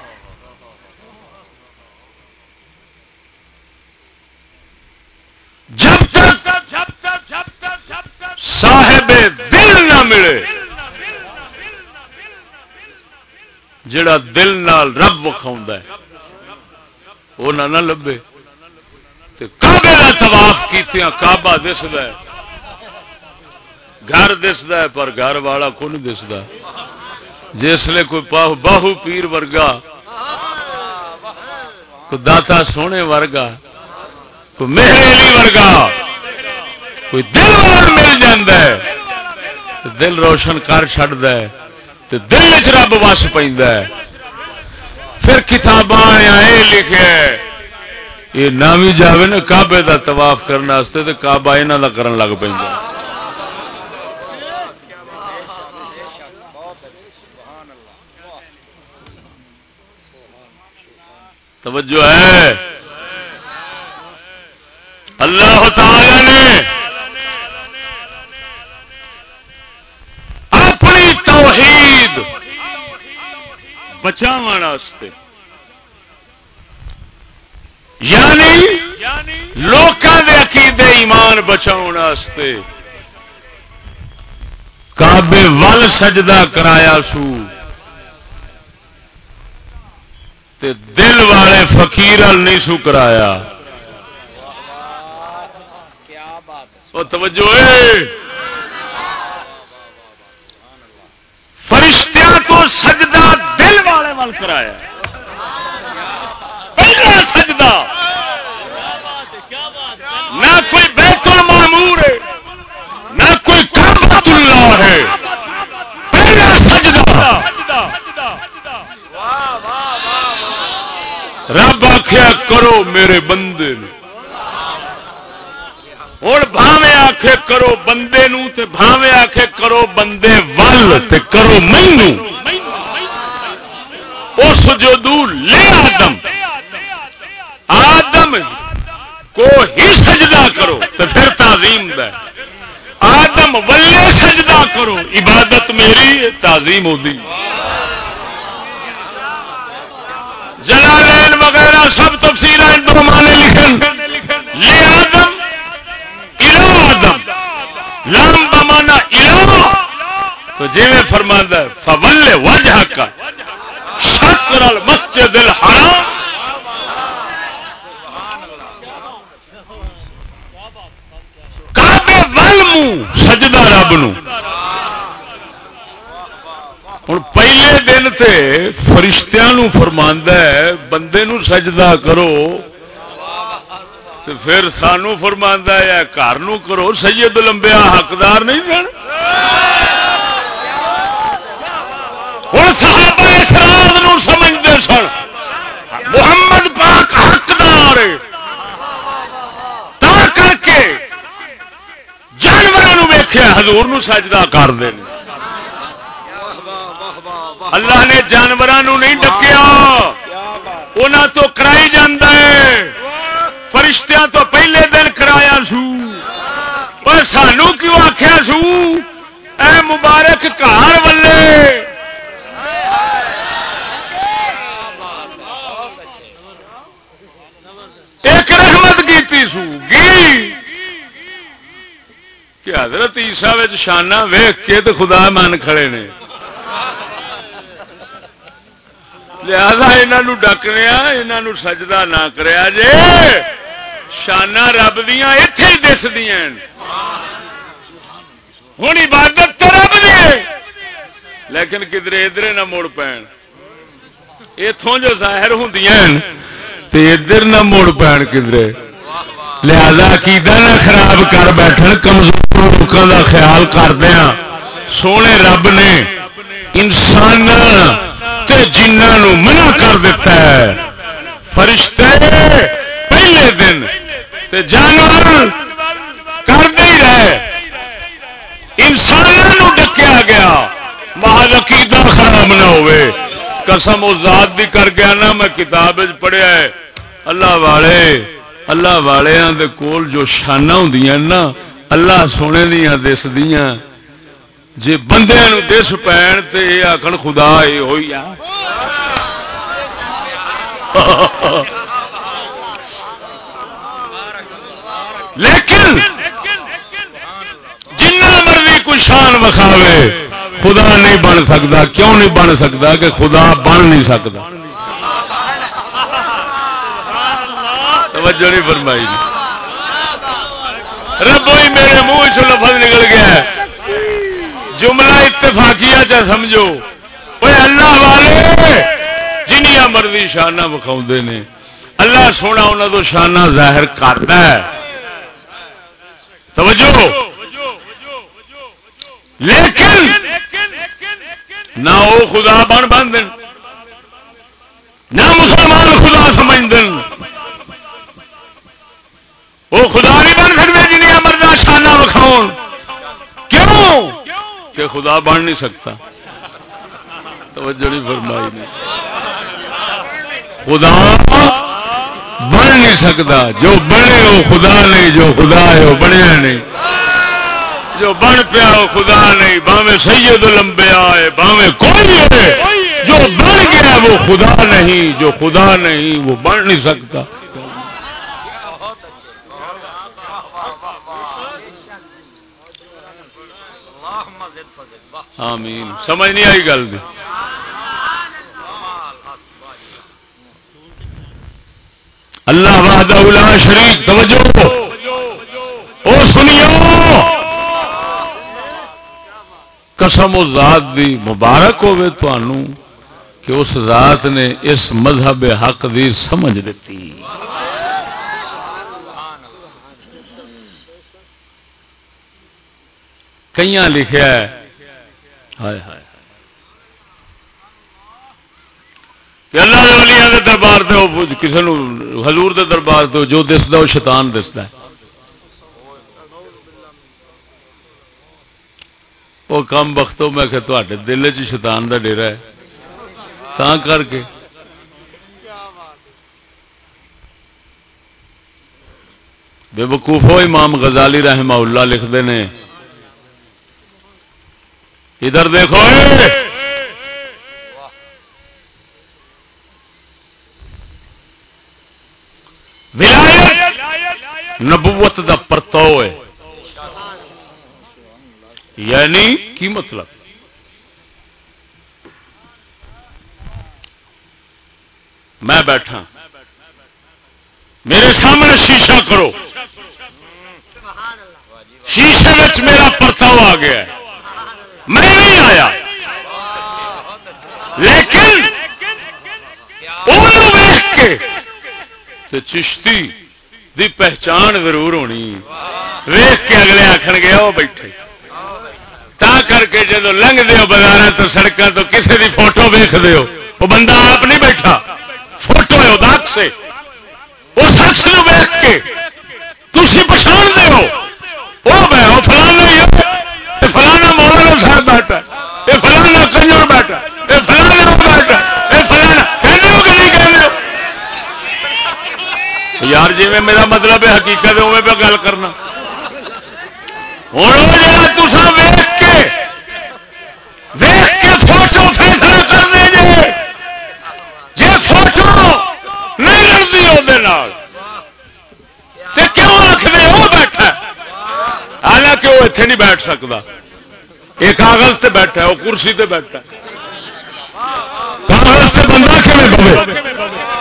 [SPEAKER 1] جڑا دل نال رب وکھاؤں وہ نہ نہ لبے۔ تے کعبے کا طواف کی کعبہ دسد گھر دسد پر گھر والا کو نہیں دستا جسے کوئی باہو پیر ورگا، کوئی داتا سونے ورگا، کوئی مہر ورگا، کوئی دل وال مل جاندا ہے۔ دل روشن کر چڑھد دل چ رب وس پہ پھر کتاباں یہ لکھے یہ نہ بھی جائے نا کابے کا طواف کرنے تو کابا یہاں کا کرن لگ پہ توجہ ہے۔ اللہ تعالی نے توحید بچاو یعنی لوکاں دے عقیدے ایمان بچاؤ کابے ول سجدہ کرایا سو۔ تے دل والے فقیر نہیں سو کرایا۔ توجہ فرشتیاں تو سجدہ دل والے وال کرایا۔ پہلا سجدہ۔ نہ کوئی بیت المامور ہے، نہ کوئی کابت اللہ ہے۔ پہلا سجدہ۔ رب آخیا کرو میرے بندے نے ہوں۔ بھاوے آخے کرو بندے نو تے بھاوے آخے کرو بندے ول تے کرو مینو اس جو لے آدم آدم کو ہی سجدہ کرو تو پھر تعظیم دے۔ آدم ولے سجدہ کرو، عبادت میری تعظیم ہوتی جلالین وغیرہ سب تفصیل دو مانے لکھن۔ لے آدم لام بمانا الا تو جی میں فرما فول وجہ کا شکر المسجد الحرام۔ کعبے ول منہ سجدہ رب نو۔ ہوں پہلے دن تے فرشتیاں فرما ہے، بندے نو سجدہ کرو۔ تو پھر سانو فرما ہے گھر کرو، سید لمبیا حقدار نہیں سن ہوں صحابہ اس راز سمجھتے سن، محمد پاک حقدار تا کر کے جانوروں ویخیا ہزور سجدہ کر دیں اللہ نے جانوروں نہیں ڈکیا انہوں تو کرائی جانا ہے۔ فرشتیاں تو پہلے دن کرایا سو۔ پر سانو کیوں آخیا سو؟ اے مبارک کار ولے ایک رحمت کی سو۔ گی۔ کہ حضرت عیسا شانہ ویخ کے تو خدا من کھڑے نے۔ لہذا یہاں ڈکنے یہاں سجدہ نہ کریا جے۔ شانہ رب دیا اتے ہی دس دیا ہوں عبادت تو رب دی لیکن کدھر ادھر نہ مڑ پین۔ اتوں جو ظاہر ہوں ادھر نہ مڑ پین کدھر لہذا عقیدہ نہ خراب کر بیٹھ کمزور لوگوں کا خیال کردیا ہاں۔ سونے رب نے انسان جنہوں منع کر دیتا ہے، فرشتے پہلے دن تے جانور کرتے ہی رہے انسانوں ڈکیا گیا۔ محل عقیدہ خراب نہ ہوئے۔ قسم و ذات دی کر گیا نا، میں کتاب پڑھیا ہے۔ اللہ والے، اللہ والوں دے کول جو شانہ ہوں نا، اللہ سونے دیا دس دیا جی بندے دس پین تو یہ آخر خدا، یہ ہوئی آ۔ لیکن جنا مرضی کوئی شان وکھاوے، خدا نہیں بن سکتا کیوں نہیں بن سکتا کہ خدا بن نہیں سکتا توجہ نہیں فرمائی جی۔ رب ہی میرے منہ چ لفظ نکل گیا جملہ اتفاقیہ چا سمجھو۔ وہ اللہ والے جنیا مرضی شانہ وکھاؤ نے۔ اللہ سونا انہوں تو شانہ ظاہر کرتا ہے۔ توجہ! لیکن نہ وہ خدا بن بن دن، نہ مسلمان خدا سمجھ دن۔ وہ خدا نہیں بن سکتے جنیا مرضی شانہ وکھاؤ کیوں؟ کہ خدا بن نہیں سکتا۔ توجہ نہیں فرمائی نہیں خدا بن نہیں سکتا۔ جو بنے وہ خدا نہیں، جو خدا ہے وہ بنیا نہیں۔ جو بن پیا وہ خدا نہیں۔ باوے سید لمبے آئے باوے کوئی ہے۔ جو بن گیا وہ خدا نہیں، جو خدا نہیں وہ بن نہیں سکتا۔ آمین۔ سمجھ نہیں آئی گل دی۔ اللہ وحدہ شریف توجہ۔ او سنیو۔ قسم و ذات دی مبارک ہوے تانوں کہ اس ذات نے اس مذہب حق دی سمجھ دیتی۔ کئی لکھا ہے؟ ہائے ہائے۔ کہ اللہ دے ولیاں دے دربار سے کسی حضور دے دربار تو جو دستا وہ شیطان دستا ہے۔ وہ کم وقتوں میں کہ تے دل چ شیطان دا ڈیرا ہے۔ تا کر کے۔ بے وقوفو امام غزالی رحمہ اللہ لکھتے ہیں ادھر دیکھو۔ نبوت دا پرتو ہے۔ یعنی کی مطلب؟ میں بیٹھا۔ میرے سامنے شیشہ کرو۔ شیشے میں میرا پرتاؤ آ گیا میں نہیں آیا۔ لیکن ویخ کے چشتی دی پہچان ضرور ہونی۔ ویخ کے اگلے آخر گیا وہ بیٹھے۔ تا کر کے جب لنگ دیو بازار تو سڑکوں تو کسی دی فوٹو ویخ دیو وہ بندہ آپ نہیں بیٹھا۔ فوٹو ہے، وہ سے۔ اس شخص نو ویخ کے تھی پچھاڑ دو وہ فلانا فلانا مولانا صاحب بیٹھا یہ فلانا کنجر بیٹھا یہ فلانا بیٹھا یہ فلانا کہنے ہو کہ نہیں کہنے ہو یار جی میں میرا مطلب ہے حقیقت ہے پہ گل کرنا۔ ہوں تسا ویخ کے ویخ کے فوٹو فیصلہ کر دیں جی جی فوٹو نہیں لڑتی وہ کیوں آخر وہ بیٹھا حالانکہ وہ اتنے نہیں بیٹھ سکتا یہ کاغذ سے بیٹھا ہے، وہ کرسی سے بیٹھا کاغذ سے بندہ کھے آخر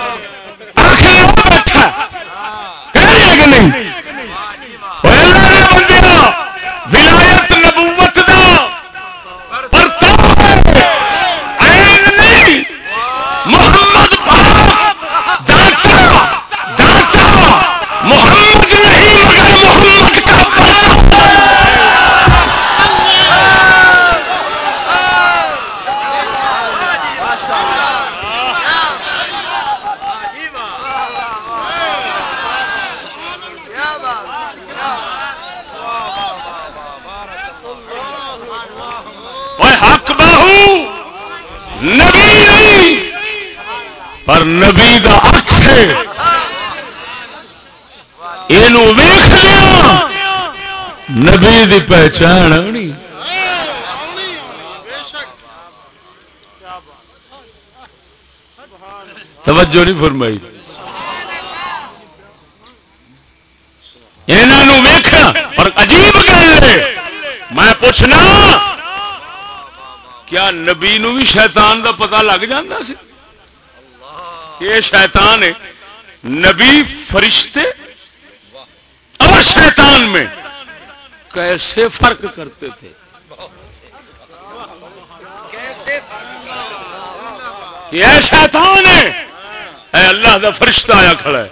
[SPEAKER 1] پر نبی دا اکس یہ ویخ لیا۔ نبی دی پہچان ہونی توجہ نہیں فرمائی۔ یہاں ویخ اور عجیب گل ہے۔ میں پوچھنا، کیا نبی نو بھی شیطان دا پتہ لگ جاتا سی؟ یہ شیطان ہے۔ نبی فرشتے اور شیطان میں کیسے فرق کرتے تھے؟ یہ شیطان ہے۔ اے اللہ دا فرشتہ آیا کھڑا ہے۔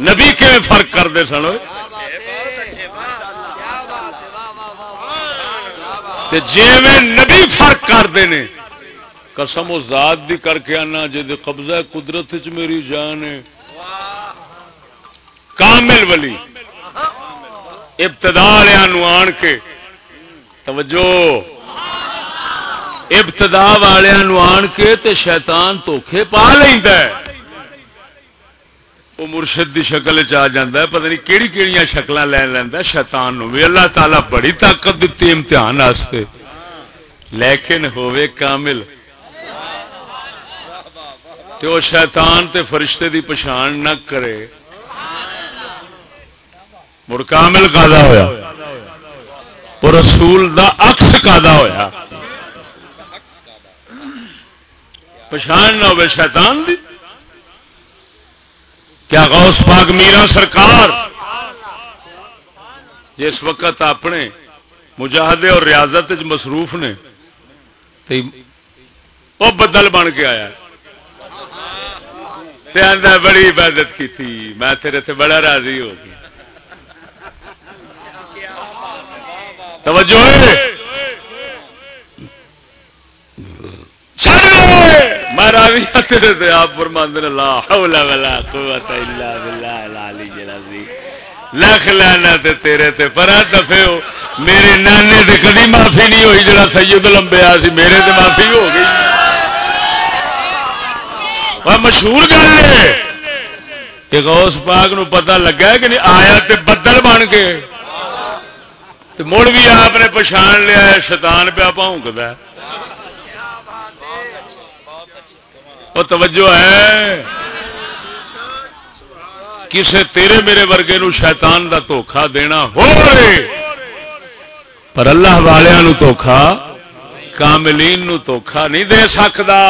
[SPEAKER 1] نبی کے فرق کرتے سن؟ جی میں نبی فرق کرتے ہیں قسم و ذات دی کر کے آنا جی قبضہ قدرت چ میری جان ہے۔ کامل ولی۔ ابتدا آن کے۔ توجہ۔ ابتدا والوں آن کے تے شیطان دھوکھے پا لینا وہ مرشد دی شکل چ ہے، پتہ نہیں کہڑی کہڑی شکل لے لینا شیطان نو بھی۔ اللہ تعالیٰ بڑی طاقت دیتی امتحان واسطے۔ لیکن ہوے کامل۔ تے وہ شیطان تے فرشتے دی پچھان نہ کرے۔ مڑ کامل کادا ہوا رسول دا اکس کادا ہوا پچھان نہ ہوئے شیطان دی۔ کیا غوث پاک میرا سرکار؟ جس وقت اپنے مجاہدے اور ریاضت مصروف نے وہ بدل بن کے آیا۔ بڑی عبادت کی تھی میں تیرے سے بڑا راضی ہو گیا۔ توجہ میں راضی تیرے سے آپ فرماند لا حول ولا قوت الا بالله العلی العظیم۔ لکھ لینا تے تیرے تے، پر دفے ہو، میرے نانے تے کدی معافی نہیں ہوئی، جڑا سید لمبے آ سی، میرے تے معافی ہو گئی۔ مشہور گل ہے کہ غوث پاک نو پتہ لگا کہ نہیں آیا تے بدل بن کے مڑ بھی آپ نے پچھان لیا ہے شیطان پیا پونکتا وہ توجہ ہے کسے تیرے میرے ورگے نو شیطان دا دھوکھا دینا ہو رہے پر اللہ والوں دھوکھا کاملین دھوکھا نہیں دے سکتا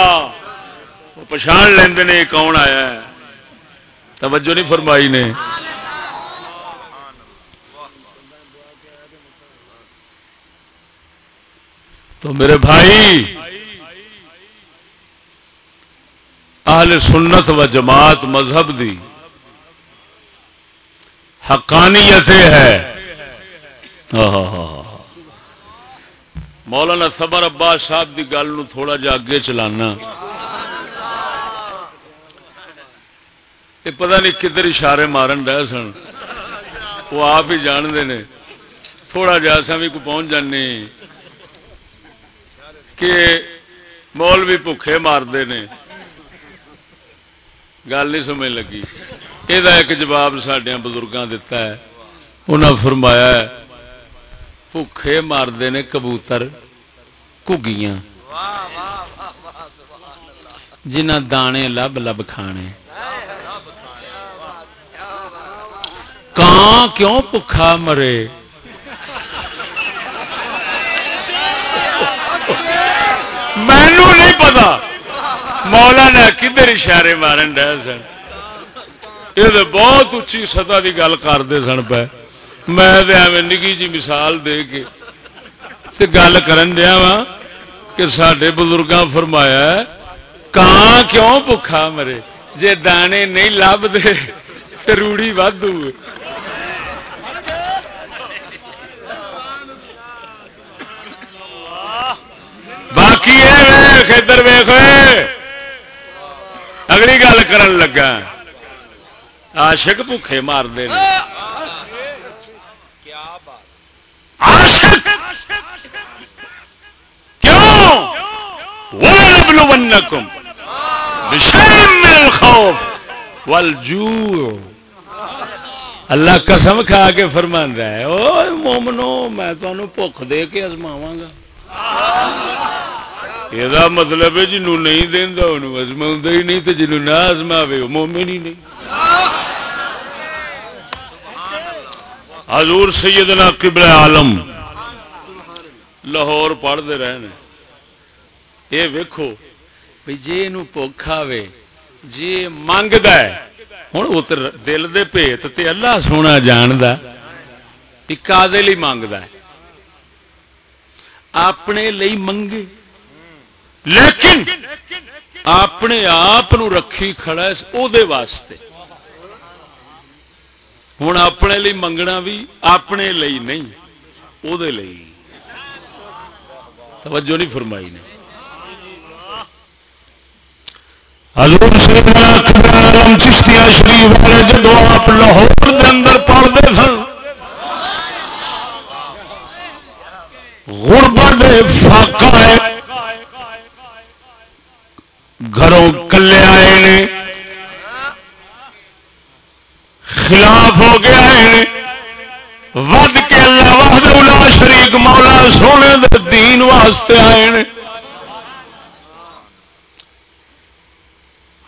[SPEAKER 1] پچھان لیندے نے کون آیا ہے؟ توجہ نہیں فرمائی نے۔ تو میرے بھائی، اہل سنت و جماعت مذہب دی حقانیت ہے۔ ہاں، ہاں، ہاں، مولانا صبر عباس صاحب کی گل تھوڑا جا اگے چلانا۔ یہ پتہ نہیں کدھر اشارے مارن رہے سن وہ آپ ہی جانتے ہیں تھوڑا جا سا بھی پہنچ جانے کہ مول بھی بھوکھے مارتے ہیں گل نہیں سمجھ لگی یہ ایک جواب سڈیا بزرگوں دتا ہے انہیں فرمایا بھوکھے مارتے ہیں کبوتر کگیاں جنہ دانے لب لب کھانے کان کیوں بکھا مرے؟ مینو نہیں پتا۔ مولا نے کدھر اشارے مارن ڈے سن؟ یہ بہت اچھی سطح کی گل کرتے سن پہ میں نگی جی مثال دے کے گل کرن دیا وا کہ سڈے بزرگاں فرمایا کان کیوں بکھا مرے؟ جے دانے نہیں لب دے تو روڑی ودو باقی ادھر ویخ اگلی گل کر لگا۔ آشک بھوکھے مارتے اللہ قسم کھا کے فرما ہے او مومنو، میں تمہوں بھوک دے کے ازماوا گا۔ یہ مطلب ہے جنوں نہیں دینا انہوں ازما ہی نہیں تو جنوں نہ ازما وہ مومن ہی نہیں حضور سیدنا قبل عالم لاہور پڑھتے رہے یہ ویکو بھائی جی یہ بخ آئے جی منگد ہوں دل دے پیت تے اللہ سونا جاند کا منگتا ہے اپنے لئی منگے لیکن اپنے آپ رکھی کھڑا او دے واسطے۔ ہوں اپنے لی منگنا بھی اپنے لئی نہیں او دے لئی۔ توجہ نہیں فرمائی نے۔ چشتیا شریف والے جب آپ لاہور کے اندر پڑھتے سن، غربت فاقہ ہے۔ گھروں کلے آئے نے، خلاف ہو گیا ہے ود کے اللہ وحد الا شریک مولا سونے دے دین واسطے آئے نے۔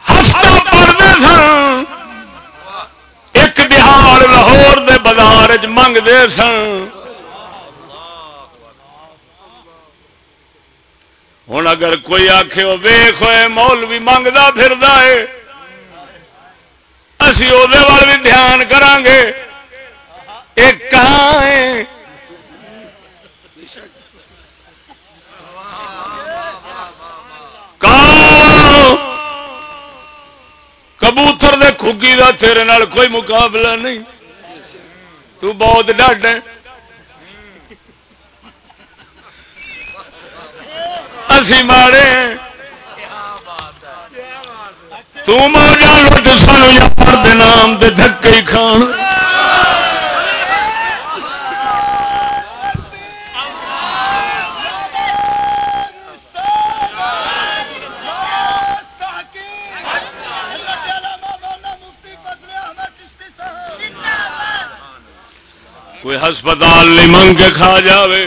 [SPEAKER 1] ہفتہ پڑھتے سن ایک بہار لاہور دے بازار چ منگتے سن۔ ہوں اگر کوئی آخ ویخ ہوئے مول بھی منگتا پھر اسی وہ بھی دھیان کران گے ایک کہاں کبوتر دے کھگی دا تیرے نال کوئی مقابلہ نہیں۔ تو بہت ڈاڈ اسی مارے۔ تمجا لوٹ سانو یار نام دے دھکے کھان۔ کوئی ہسپتال نہیں منگ کے کھا جاوے۔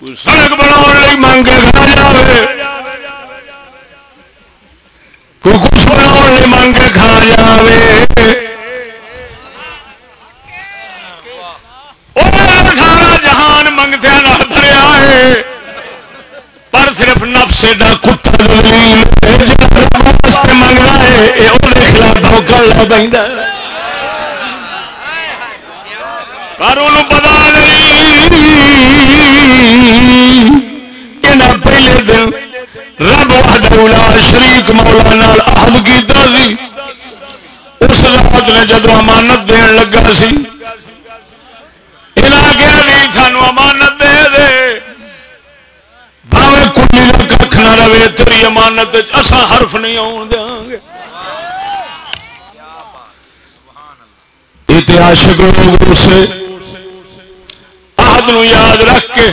[SPEAKER 1] سڑک بنا منگ کھا جائے کوئی کچھ بنا منگ کھا جائے سارا جہان منگتیا نہ بھریا ہے پر صرف نفس ایڈا کتا منگنا ہے وہ خلاف دھوکہ لے پہ پر انہوں پتا نہیں دن رب وحدہ شریک مولا نال عہد کیتا سی۔ اس ذات نے جدو امانت دین لگا سی، انہاں کیا بھی سانو امانت دے دے۔ باوے کلی کا کھ نہ رہے، تیری امانت اصا حرف نہیں آن دیا گے اتہاسک لوگ اسے آد یاد رکھ کے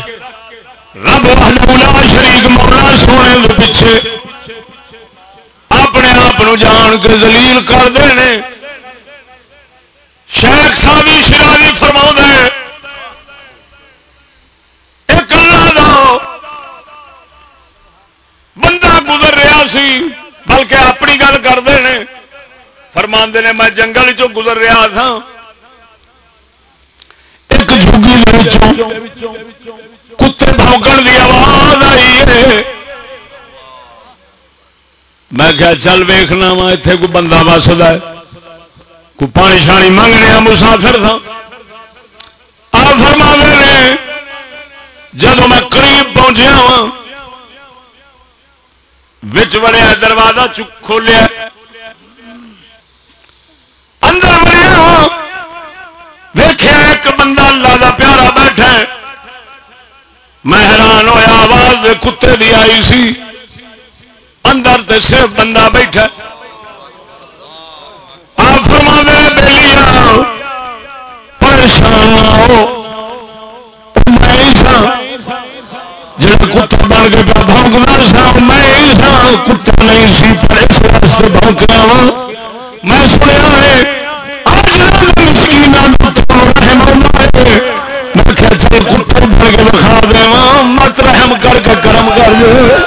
[SPEAKER 1] رب شریک مولا سونے دے پیچھے اپنے آپ جان کے دلیل کرتے ہیں شیخ ساوی شراری فرما ایک اللہ دا بندہ گزر رہا سی، بلکہ اپنی گل کرتے ہیں فرما نے، میں جنگل چ گزر رہا تھا۔ ایک جھگی کتے بھوکن کی آواز آئی ہے۔ میں کیا چل ویخنا وا اتنے کوئی بندہ وسد ہے۔ کوئی پانی شانی منگنے مسافر تھا۔ آ فرما نے جب میں قریب پہنچیا وا بچ وڑیا دروازہ کھولیا۔ اندر وڑیا ویخیا ایک بندہ اللہ کا پیارا بیٹھا میں حیران ہوا آواز کتے بھی آئی سی۔ اندر تو صرف بندہ بیٹھا۔ آپ فرما دے بہلی پریشان جا کتا بن کے پہ بونکنا سا میں سا کتا نہیں سی، پر اس واسطے بونکنا وا میں سنیا ہے کر دے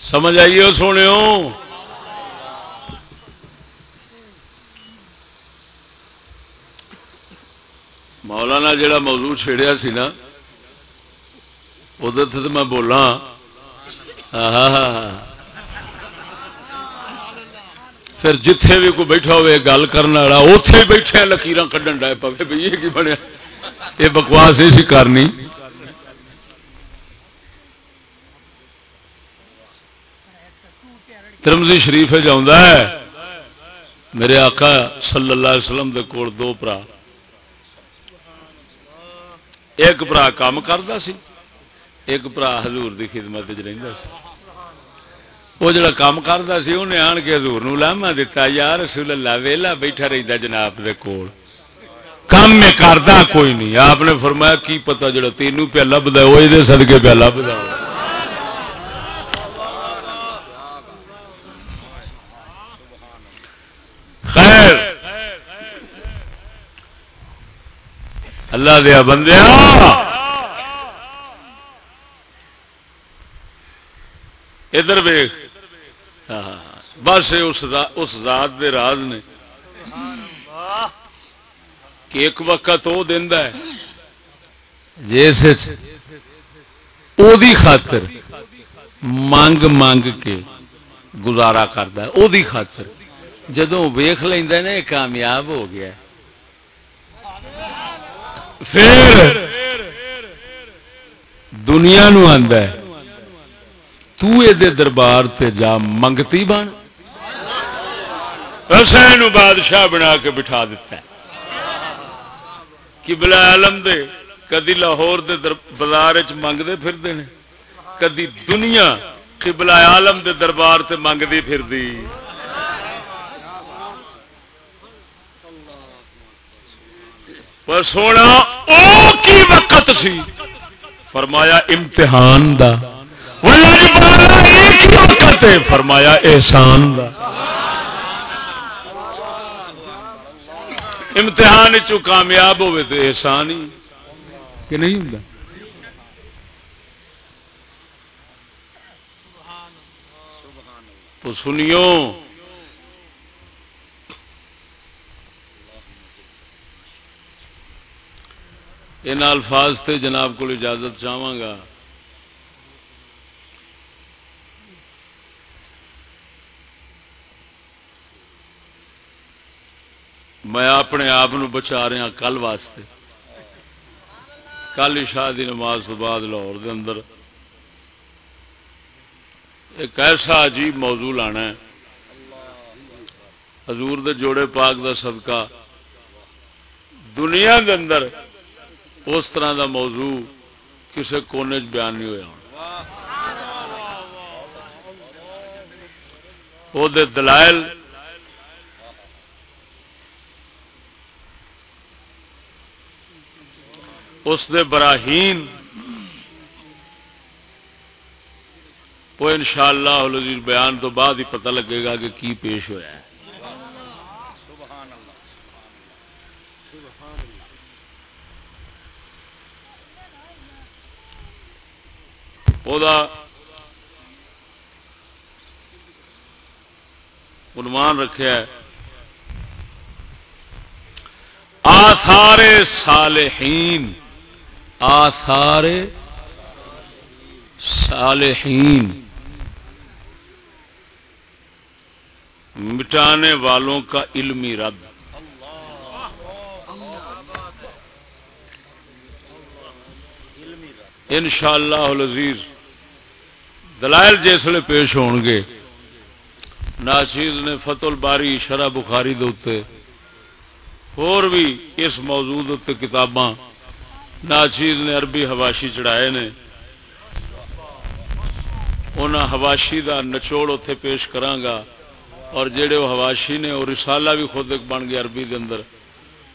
[SPEAKER 1] سمجھ آئیے سونے مولانا جڑا موضوع چھیڑیا سی نا ادھر تو میں بولا ہاں پھر جتھے بھی کوئی بیٹھا ہوئے، گل کرنے والا اتے بیٹھے لکیر کھڈن ڈائے پہ بھائی یہ کی بنیا؟ یہ بکواس یہ کرنی۔ ترمزی شریف ہے، میرے آقا صلی اللہ علیہ وسلم دے کول دو برا ایک برا کام کرتا سی۔ ایک برا حضور دی خدمت سی۔ وہ جڑا کام کرتا سی انہیں آن کے حضور لاما دتا یار رسول اللہ، ویلا بیٹھا رہتا جناب دے کول۔ کام میں کرتا کوئی نہیں۔ آپ نے فرمایا، کی پتا جڑا تینوں پہ لبدا وہ یہ سدکے پہ لبدا اللہ دیا بندیا ادھر ویخ ہاں، ہاں، ہاں۔ بس اس ذات دے راز نے۔ کہ ایک وقت وہ دینا ہے۔ جس خاطر مانگ مانگ کے گزارا کرتا ہے وہ خاطر۔ جدو ویخ لینا نا کامیاب ہو گیا پھر دنیا نو ہے۔ دربار تے جا منگتی بن۔ حسین بادشاہ بنا کے بٹھا دیتا ہے۔ کہ بلا عالم دے کدی لاہور دے بازار منگتے پھرتے ہیں، کدی دنیا قبلہ عالم دے دربار سے منگتی پھر سونا، او کی وقت سی؟ فرمایا، امتحان دا۔ فرمایا احسان دا۔ امتحان چ کامیاب ہوے تو احسان ہی۔ کہ نہیں ہوں تو سنیو۔ ان الفاظ سے جناب کو اجازت چاہوں گا۔ میں اپنے آپ بچا رہا ہاں کل واسطے۔ کل شاہ کی نماز تو بعد لاہور دے اندر۔ ایک ایسا عجیب موضوع لانا ہے۔ حضور دے جوڑے پاک دا صدقہ۔ دنیا دے اندر اس طرح دا موضوع کسی کونے بیان نہیں ہوا وہ دلائل اس دے براہین۔ وہ ان شاء اللہ بیان تو بعد ہی پتہ لگے گا کہ کی پیش ہوا ہے۔ عنوان رکھا ہے۔ آثار صالحین۔ آثار صالحین۔ مٹانے والوں کا علمی رد ان شاء اللہ دلائل جسے پیش ہو گے۔ ناشید نے فتل باری شرح بخاری دے اور بھی اس موضوع کتاباں۔ ناچیز نے عربی حواشی چڑھائے نے۔ انہوں حواشی دا نچوڑ اتے پیش کرانگا۔ اور جڑے وہ حواشی نے وہ رسالہ بھی خود ایک بن گیا عربی دے اندر۔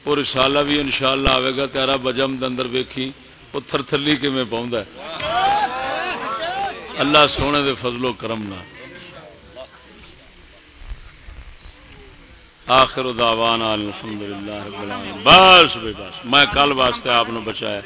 [SPEAKER 1] وہ رسالہ بھی انشاءاللہ آئے گا تیرا بجم دے اندر ویکھی۔ وہ تھر تھلی کیون پاؤں اللہ سونے دے فضل و کرم نہ آخر دعوانا الحمدللہ رب العالمین۔ بس بے بس۔ میں کل واسطے آپ نے بچایا۔